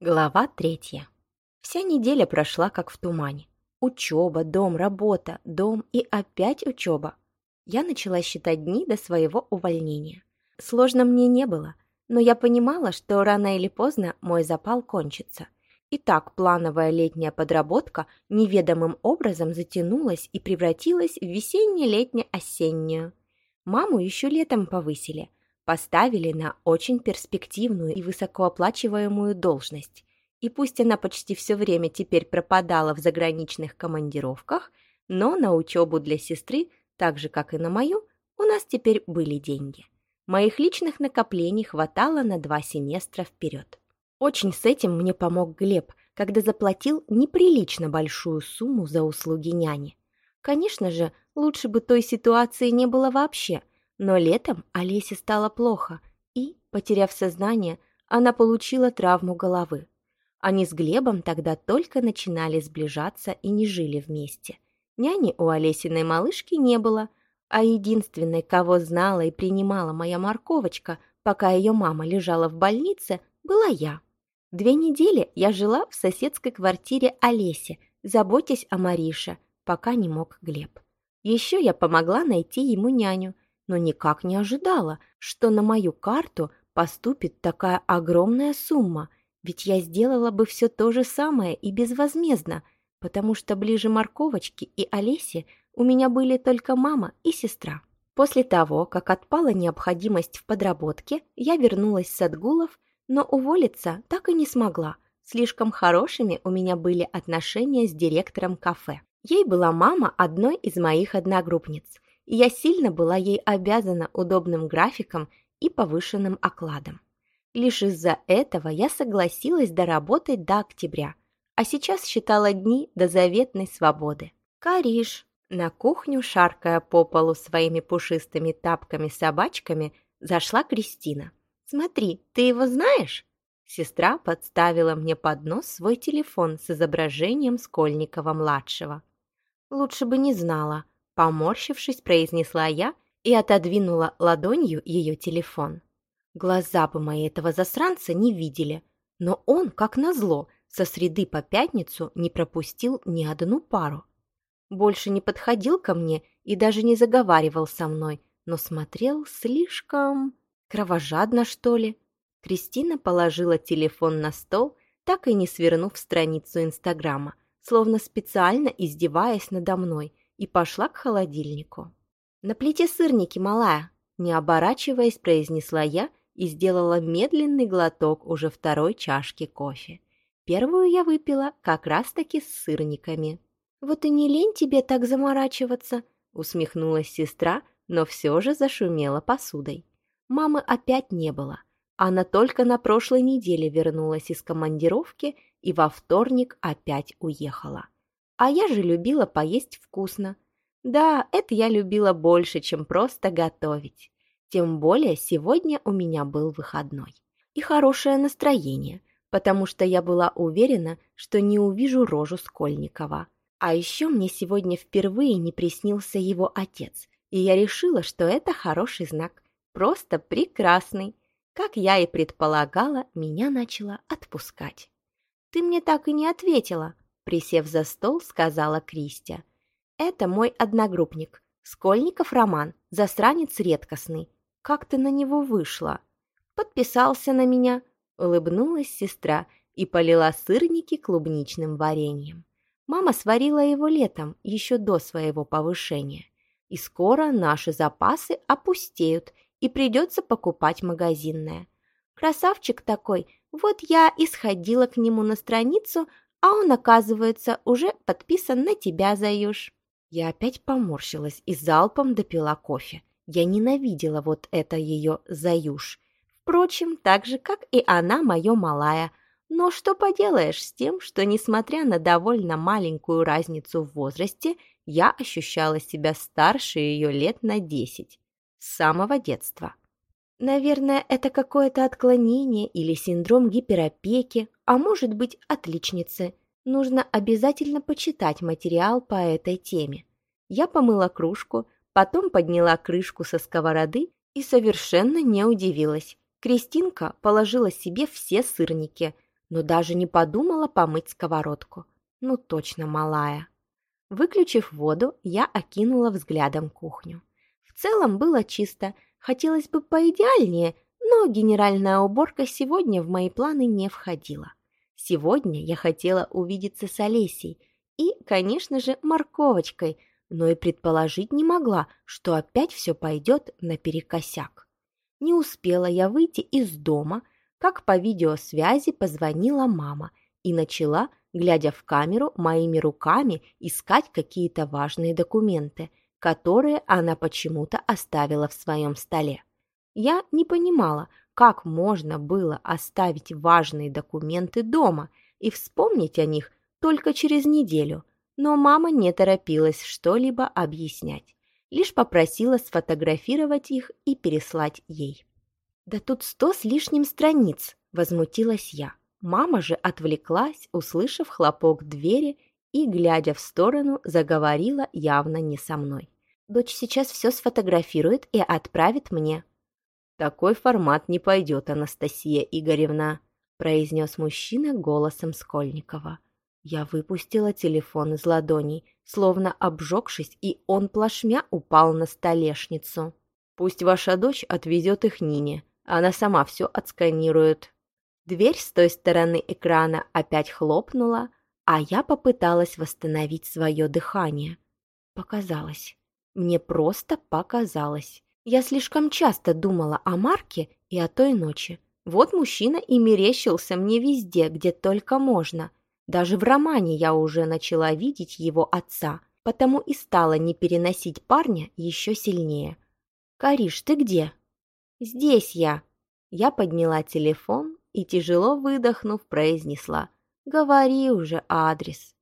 Глава третья. Вся неделя прошла как в тумане. Учеба, дом, работа, дом и опять учеба. Я начала считать дни до своего увольнения. Сложно мне не было, но я понимала, что рано или поздно мой запал кончится. И так плановая летняя подработка неведомым образом затянулась и превратилась в весенне-летне-осеннюю. Маму еще летом повысили – поставили на очень перспективную и высокооплачиваемую должность. И пусть она почти все время теперь пропадала в заграничных командировках, но на учебу для сестры, так же, как и на мою, у нас теперь были деньги. Моих личных накоплений хватало на два семестра вперед. Очень с этим мне помог Глеб, когда заплатил неприлично большую сумму за услуги няни. Конечно же, лучше бы той ситуации не было вообще – но летом Олесе стало плохо, и, потеряв сознание, она получила травму головы. Они с Глебом тогда только начинали сближаться и не жили вместе. Няни у Олесиной малышки не было, а единственной, кого знала и принимала моя морковочка, пока ее мама лежала в больнице, была я. Две недели я жила в соседской квартире Олеси, заботясь о Марише, пока не мог Глеб. Еще я помогла найти ему няню – но никак не ожидала, что на мою карту поступит такая огромная сумма, ведь я сделала бы все то же самое и безвозмездно, потому что ближе морковочки и Олеси у меня были только мама и сестра. После того, как отпала необходимость в подработке, я вернулась с отгулов, но уволиться так и не смогла. Слишком хорошими у меня были отношения с директором кафе. Ей была мама одной из моих одногруппниц – я сильно была ей обязана удобным графиком и повышенным окладом. Лишь из-за этого я согласилась доработать до октября, а сейчас считала дни до заветной свободы. «Кариш!» На кухню, шаркая по полу своими пушистыми тапками-собачками, зашла Кристина. «Смотри, ты его знаешь?» Сестра подставила мне под нос свой телефон с изображением Скольникова-младшего. «Лучше бы не знала», Поморщившись, произнесла я и отодвинула ладонью ее телефон. Глаза бы мои этого засранца не видели, но он, как назло, со среды по пятницу не пропустил ни одну пару. Больше не подходил ко мне и даже не заговаривал со мной, но смотрел слишком... кровожадно, что ли. Кристина положила телефон на стол, так и не свернув страницу Инстаграма, словно специально издеваясь надо мной, и пошла к холодильнику. «На плите сырники, малая!» Не оборачиваясь, произнесла я и сделала медленный глоток уже второй чашки кофе. Первую я выпила как раз-таки с сырниками. «Вот и не лень тебе так заморачиваться!» усмехнулась сестра, но все же зашумела посудой. Мамы опять не было. Она только на прошлой неделе вернулась из командировки и во вторник опять уехала. А я же любила поесть вкусно. Да, это я любила больше, чем просто готовить. Тем более сегодня у меня был выходной. И хорошее настроение, потому что я была уверена, что не увижу рожу Скольникова. А еще мне сегодня впервые не приснился его отец, и я решила, что это хороший знак, просто прекрасный. Как я и предполагала, меня начало отпускать. «Ты мне так и не ответила», Присев за стол, сказала Кристия. «Это мой одногруппник. Скольников Роман, засранец редкостный. Как ты на него вышла?» «Подписался на меня», — улыбнулась сестра и полила сырники клубничным вареньем. Мама сварила его летом, еще до своего повышения. И скоро наши запасы опустеют, и придется покупать магазинное. Красавчик такой, вот я и сходила к нему на страницу, а он, оказывается, уже подписан на тебя, Заюш». Я опять поморщилась и залпом допила кофе. Я ненавидела вот это ее «Заюш». Впрочем, так же, как и она, мое малая. Но что поделаешь с тем, что, несмотря на довольно маленькую разницу в возрасте, я ощущала себя старше ее лет на десять. С самого детства. Наверное, это какое-то отклонение или синдром гиперопеки, а может быть отличницы. Нужно обязательно почитать материал по этой теме. Я помыла кружку, потом подняла крышку со сковороды и совершенно не удивилась. Кристинка положила себе все сырники. но даже не подумала помыть сковородку. Ну точно малая. Выключив воду, я окинула взглядом кухню. В целом было чисто, хотелось бы поидеальнее, но генеральная уборка сегодня в мои планы не входила. Сегодня я хотела увидеться с Олесей и, конечно же, морковочкой, но и предположить не могла, что опять все пойдет наперекосяк. Не успела я выйти из дома, как по видеосвязи позвонила мама и начала, глядя в камеру, моими руками искать какие-то важные документы, которые она почему-то оставила в своем столе. Я не понимала, как можно было оставить важные документы дома и вспомнить о них только через неделю, но мама не торопилась что-либо объяснять, лишь попросила сфотографировать их и переслать ей. «Да тут сто с лишним страниц!» – возмутилась я. Мама же отвлеклась, услышав хлопок двери и, глядя в сторону, заговорила явно не со мной. «Дочь сейчас все сфотографирует и отправит мне». «Такой формат не пойдет, Анастасия Игоревна», – произнес мужчина голосом Скольникова. Я выпустила телефон из ладоней, словно обжегшись, и он плашмя упал на столешницу. «Пусть ваша дочь отвезет их Нине, она сама все отсканирует». Дверь с той стороны экрана опять хлопнула, а я попыталась восстановить свое дыхание. Показалось. Мне просто показалось. Я слишком часто думала о Марке и о той ночи. Вот мужчина и мерещился мне везде, где только можно. Даже в романе я уже начала видеть его отца, потому и стала не переносить парня еще сильнее. «Кариш, ты где?» «Здесь я». Я подняла телефон, и, тяжело выдохнув, произнесла «Говори уже адрес».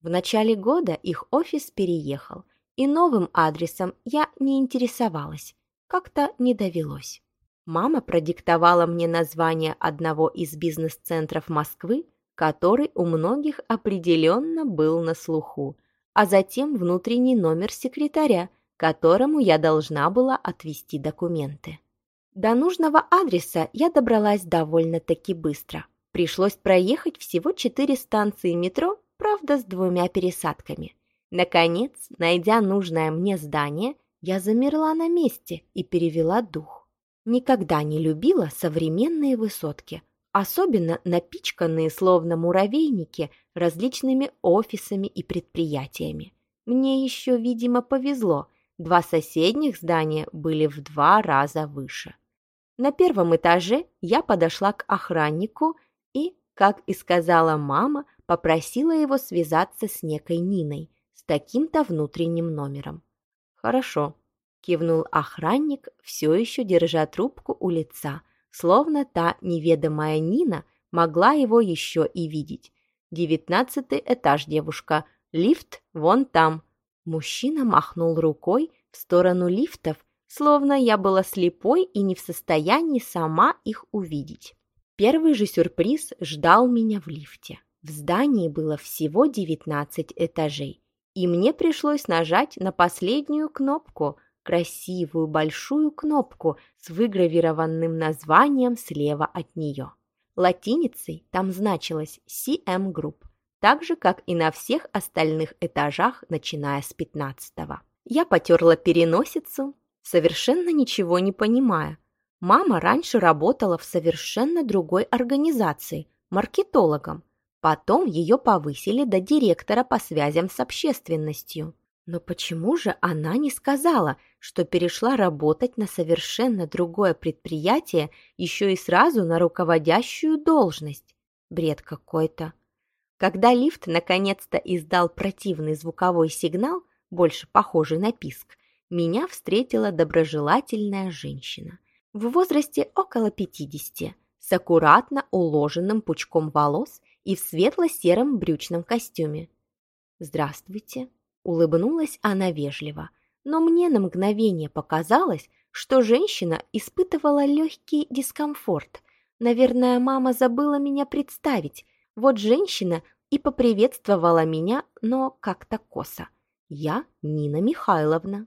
В начале года их офис переехал, и новым адресом я не интересовалась, как-то не довелось. Мама продиктовала мне название одного из бизнес-центров Москвы, который у многих определенно был на слуху, а затем внутренний номер секретаря, которому я должна была отвести документы. До нужного адреса я добралась довольно-таки быстро. Пришлось проехать всего четыре станции метро, правда, с двумя пересадками. Наконец, найдя нужное мне здание, я замерла на месте и перевела дух. Никогда не любила современные высотки, особенно напичканные, словно муравейники, различными офисами и предприятиями. Мне еще, видимо, повезло, два соседних здания были в два раза выше. На первом этаже я подошла к охраннику и, как и сказала мама, попросила его связаться с некой Ниной с таким-то внутренним номером. «Хорошо», – кивнул охранник, все еще держа трубку у лица, словно та неведомая Нина могла его еще и видеть. «Девятнадцатый этаж, девушка. Лифт вон там». Мужчина махнул рукой в сторону лифтов, словно я была слепой и не в состоянии сама их увидеть. Первый же сюрприз ждал меня в лифте. В здании было всего 19 этажей, и мне пришлось нажать на последнюю кнопку, красивую большую кнопку с выгравированным названием слева от нее. Латиницей там значилось CM Group, так же, как и на всех остальных этажах, начиная с 15 -го. Я потерла переносицу, совершенно ничего не понимая. Мама раньше работала в совершенно другой организации, маркетологом. Потом ее повысили до директора по связям с общественностью. Но почему же она не сказала, что перешла работать на совершенно другое предприятие, еще и сразу на руководящую должность? Бред какой-то. Когда лифт наконец-то издал противный звуковой сигнал, больше похожий на писк, меня встретила доброжелательная женщина в возрасте около 50, с аккуратно уложенным пучком волос и в светло-сером брючном костюме. «Здравствуйте», — улыбнулась она вежливо, но мне на мгновение показалось, что женщина испытывала легкий дискомфорт. Наверное, мама забыла меня представить. Вот женщина и поприветствовала меня, но как-то косо. Я Нина Михайловна.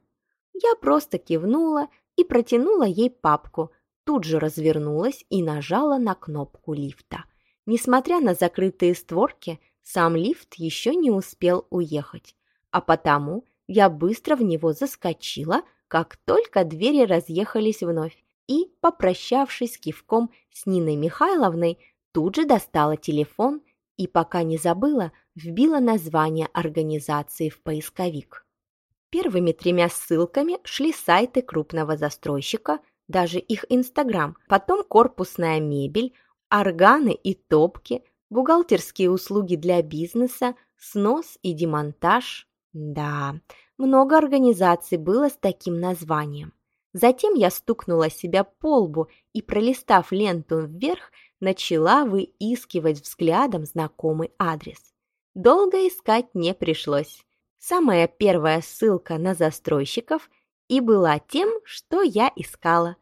Я просто кивнула и протянула ей папку, тут же развернулась и нажала на кнопку лифта. Несмотря на закрытые створки, сам лифт еще не успел уехать, а потому я быстро в него заскочила, как только двери разъехались вновь, и, попрощавшись кивком с Ниной Михайловной, тут же достала телефон и, пока не забыла, вбила название организации в поисковик. Первыми тремя ссылками шли сайты крупного застройщика, даже их Инстаграм, потом корпусная мебель, органы и топки, бухгалтерские услуги для бизнеса, снос и демонтаж. Да, много организаций было с таким названием. Затем я стукнула себя по лбу и, пролистав ленту вверх, начала выискивать взглядом знакомый адрес. Долго искать не пришлось. Самая первая ссылка на застройщиков и была тем, что я искала.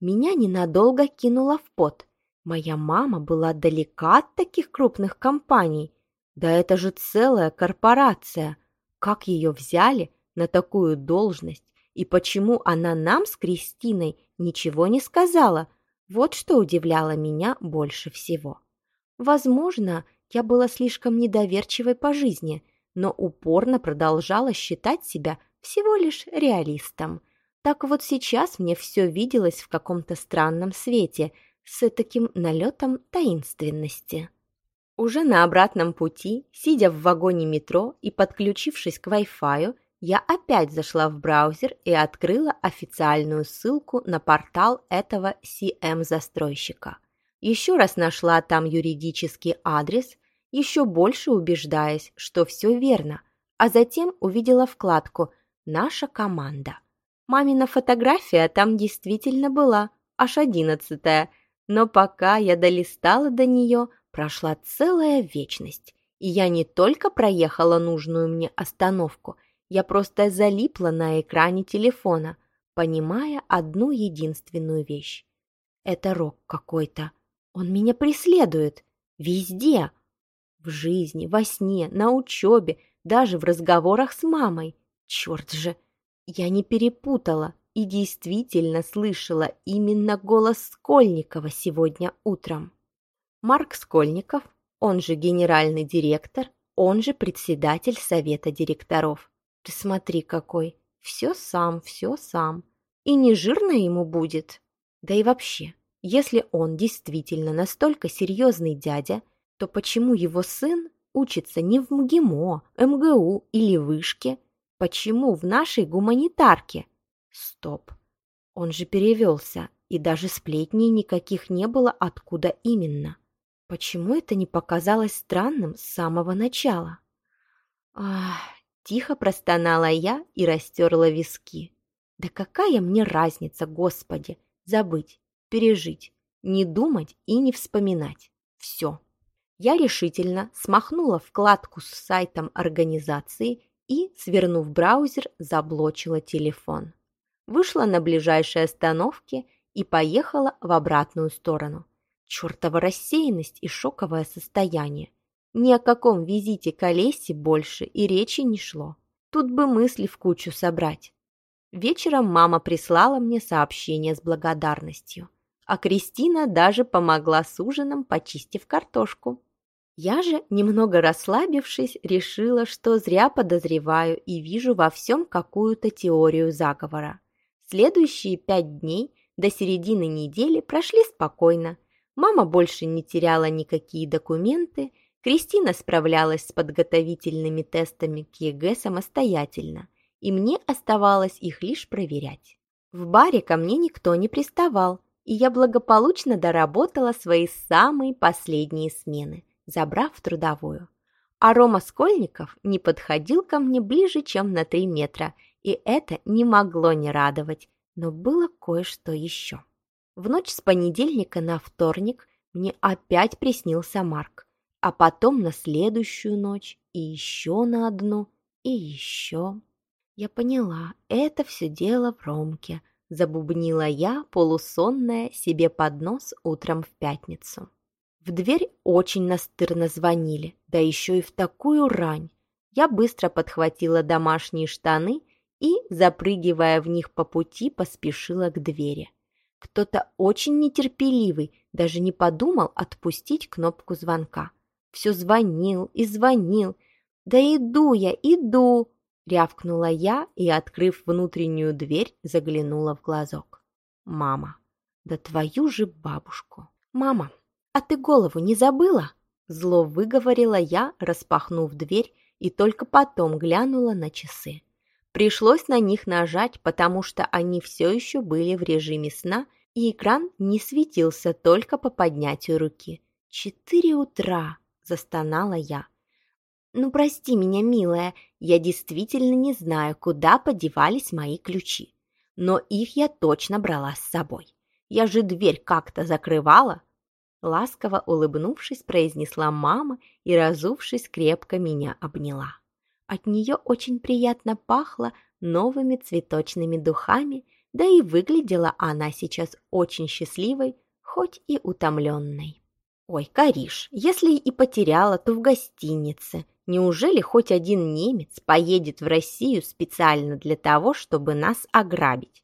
Меня ненадолго кинуло в пот. Моя мама была далека от таких крупных компаний. Да это же целая корпорация. Как ее взяли на такую должность? И почему она нам с Кристиной ничего не сказала? Вот что удивляло меня больше всего. Возможно, я была слишком недоверчивой по жизни, но упорно продолжала считать себя всего лишь реалистом. Так вот сейчас мне все виделось в каком-то странном свете, с таким налетом таинственности. Уже на обратном пути, сидя в вагоне метро и подключившись к Wi-Fi, я опять зашла в браузер и открыла официальную ссылку на портал этого CM-застройщика. Еще раз нашла там юридический адрес, еще больше убеждаясь, что все верно, а затем увидела вкладку «Наша команда». Мамина фотография там действительно была, аж одиннадцатая, но пока я долистала до нее, прошла целая вечность, и я не только проехала нужную мне остановку – я просто залипла на экране телефона, понимая одну единственную вещь. Это рок какой-то. Он меня преследует. Везде. В жизни, во сне, на учебе, даже в разговорах с мамой. Черт же! Я не перепутала и действительно слышала именно голос Скольникова сегодня утром. Марк Скольников, он же генеральный директор, он же председатель совета директоров. Ты смотри какой, все сам, все сам. И не жирно ему будет. Да и вообще, если он действительно настолько серьезный дядя, то почему его сын учится не в МГИМО, МГУ или Вышке? Почему в нашей гуманитарке? Стоп. Он же перевелся, и даже сплетней никаких не было, откуда именно. Почему это не показалось странным с самого начала? Ах, Тихо простонала я и растерла виски. Да какая мне разница, Господи, забыть, пережить, не думать и не вспоминать. Все. Я решительно смахнула вкладку с сайтом организации и, свернув браузер, заблочила телефон. Вышла на ближайшей остановке и поехала в обратную сторону. Чертова рассеянность и шоковое состояние. Ни о каком визите к Олесе больше и речи не шло. Тут бы мысли в кучу собрать. Вечером мама прислала мне сообщение с благодарностью, а Кристина даже помогла с ужином, почистив картошку. Я же, немного расслабившись, решила, что зря подозреваю и вижу во всем какую-то теорию заговора. Следующие пять дней до середины недели прошли спокойно. Мама больше не теряла никакие документы, Кристина справлялась с подготовительными тестами к ЕГЭ самостоятельно, и мне оставалось их лишь проверять. В баре ко мне никто не приставал, и я благополучно доработала свои самые последние смены, забрав трудовую. А Рома Скольников не подходил ко мне ближе, чем на три метра, и это не могло не радовать, но было кое-что еще. В ночь с понедельника на вторник мне опять приснился Марк а потом на следующую ночь и еще на одну, и еще. Я поняла, это все дело в Ромке, забубнила я, полусонная, себе под нос утром в пятницу. В дверь очень настырно звонили, да еще и в такую рань. Я быстро подхватила домашние штаны и, запрыгивая в них по пути, поспешила к двери. Кто-то очень нетерпеливый даже не подумал отпустить кнопку звонка. Все звонил и звонил. «Да иду я, иду!» Рявкнула я и, открыв внутреннюю дверь, заглянула в глазок. «Мама! Да твою же бабушку!» «Мама, а ты голову не забыла?» Зло выговорила я, распахнув дверь, и только потом глянула на часы. Пришлось на них нажать, потому что они все еще были в режиме сна, и экран не светился только по поднятию руки. «Четыре утра!» – застонала я. «Ну, прости меня, милая, я действительно не знаю, куда подевались мои ключи. Но их я точно брала с собой. Я же дверь как-то закрывала». Ласково улыбнувшись, произнесла мама и, разувшись, крепко меня обняла. От нее очень приятно пахло новыми цветочными духами, да и выглядела она сейчас очень счастливой, хоть и утомленной. «Ой, Кариш, если и потеряла, то в гостинице. Неужели хоть один немец поедет в Россию специально для того, чтобы нас ограбить?»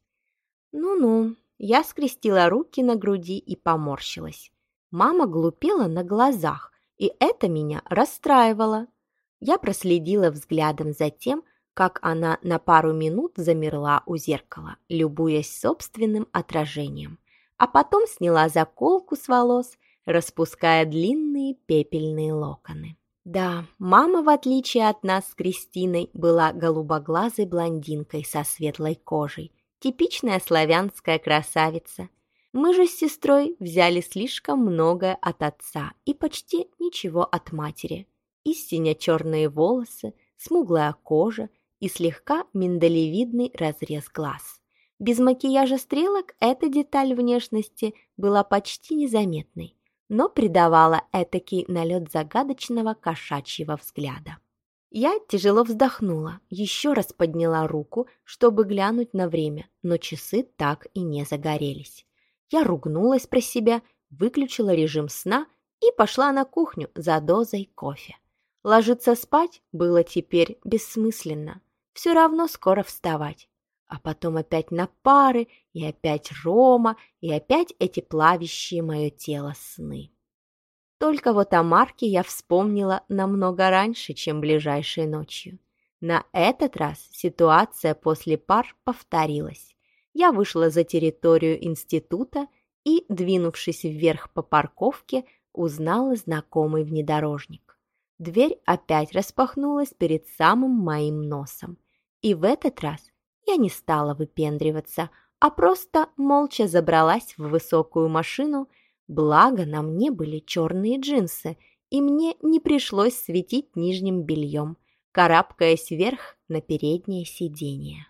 «Ну-ну», я скрестила руки на груди и поморщилась. Мама глупела на глазах, и это меня расстраивало. Я проследила взглядом за тем, как она на пару минут замерла у зеркала, любуясь собственным отражением, а потом сняла заколку с волос, распуская длинные пепельные локоны. Да, мама, в отличие от нас с Кристиной, была голубоглазой блондинкой со светлой кожей, типичная славянская красавица. Мы же с сестрой взяли слишком многое от отца и почти ничего от матери истинно черные волосы, смуглая кожа и слегка миндалевидный разрез глаз. Без макияжа стрелок эта деталь внешности была почти незаметной, но придавала этакий налет загадочного кошачьего взгляда. Я тяжело вздохнула, еще раз подняла руку, чтобы глянуть на время, но часы так и не загорелись. Я ругнулась про себя, выключила режим сна и пошла на кухню за дозой кофе. Ложиться спать было теперь бессмысленно. Все равно скоро вставать. А потом опять на пары, и опять Рома, и опять эти плавящие мое тело сны. Только вот о Марке я вспомнила намного раньше, чем ближайшей ночью. На этот раз ситуация после пар повторилась. Я вышла за территорию института и, двинувшись вверх по парковке, узнала знакомый внедорожник. Дверь опять распахнулась перед самым моим носом. И в этот раз я не стала выпендриваться, а просто молча забралась в высокую машину, благо на мне были черные джинсы, и мне не пришлось светить нижним бельем, карабкаясь вверх на переднее сиденье.